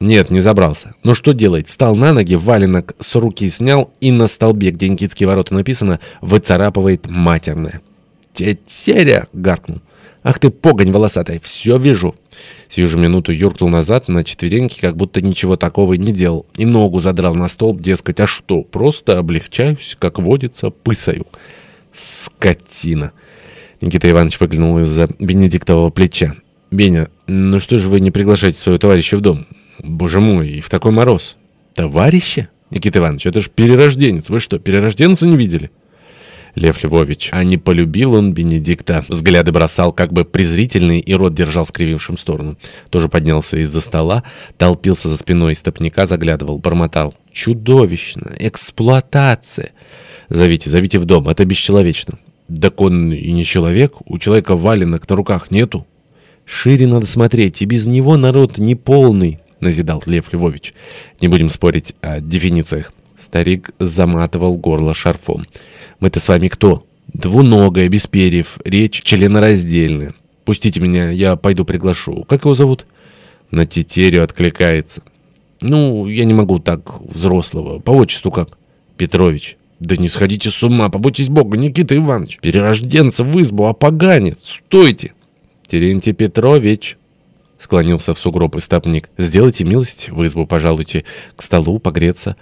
Нет, не забрался. Но что делать? Встал на ноги, валенок с руки снял и на столбе, где Никитские ворота написано, выцарапывает матерное. «Тетеря!» — гаркнул. «Ах ты, погонь волосатая, все вижу!» Сию же минуту юркнул назад на четвереньки, как будто ничего такого не делал, и ногу задрал на столб, дескать, а что, просто облегчаюсь, как водится, пысаю. Скотина! Никита Иванович выглянул из-за Бенедиктового плеча. «Беня, ну что же вы не приглашаете своего товарища в дом?» Боже мой, и в такой мороз. Товарища? Никита Иванович, это ж перерожденец. Вы что, перерожденца не видели? Лев Львович, а не полюбил он Бенедикта. Взгляды бросал как бы презрительный и рот держал скривившим сторону. Тоже поднялся из-за стола, толпился за спиной стопника, заглядывал, бормотал. Чудовищно! Эксплуатация! Зовите, зовите в дом, это бесчеловечно. Так он и не человек, у человека валенок на руках нету. Шире надо смотреть, и без него народ не полный. — назидал Лев Львович. «Не будем спорить о дефинициях». Старик заматывал горло шарфом. «Мы-то с вами кто?» «Двуногая, без перьев, речь членораздельная. Пустите меня, я пойду приглашу. Как его зовут?» «На тетерю откликается». «Ну, я не могу так взрослого. По отчеству как?» «Петрович». «Да не сходите с ума, побойтесь Бога, Никита Иванович. Перерожденца в избу, опоганит. Стойте!» «Терентий Петрович». Склонился в сугроб истопник. «Сделайте милость, в избу пожалуйте, к столу погреться».